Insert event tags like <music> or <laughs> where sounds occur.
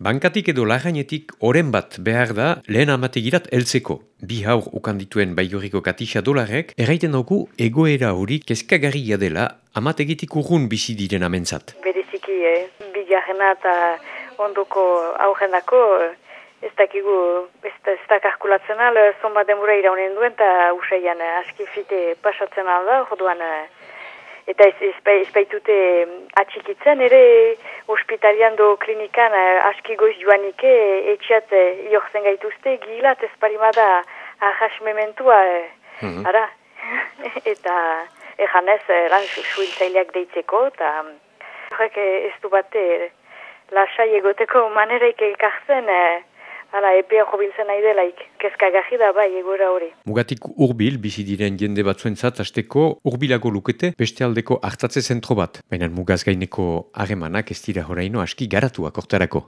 Bankatik edo lagainetik oren bat behar da lehen amategirat heltzeko. Bi haur ukandituen baigoriko katixa dolarek, erraiten dugu egoera hori kezkagarria dela amategitik urrun bizi diren amentzat. Bereziki, eh, bigarrena eta ondoko aurrenako, eh, ez dakigu, ez, ez da kalkulatzen al, zonbat denbora iraunen duen, eta usaian eh, askifite pasatzen alda, joduan, eh, eta ez, ez, baitute atxikitzen, ere ospitalian do klinikan eh, aski goiz joanik etxiat jortzen gaituzte, gilat ez parimada ahas mementua, mm ara, <laughs> eta ejanez lan suiltzaileak deitzeko, eta horrek ez du bate lasai egoteko maneraik elkartzen, Hala, epea jobiltzen nahi delaik, kezkagaji da bai egora hori. Mugatik urbil, bizi diren jende batzuentzat azteko urbilago lukete beste aldeko hartzatze zentro bat. Baina mugaz gaineko harremanak ez dira horaino aski garatuak ortarako.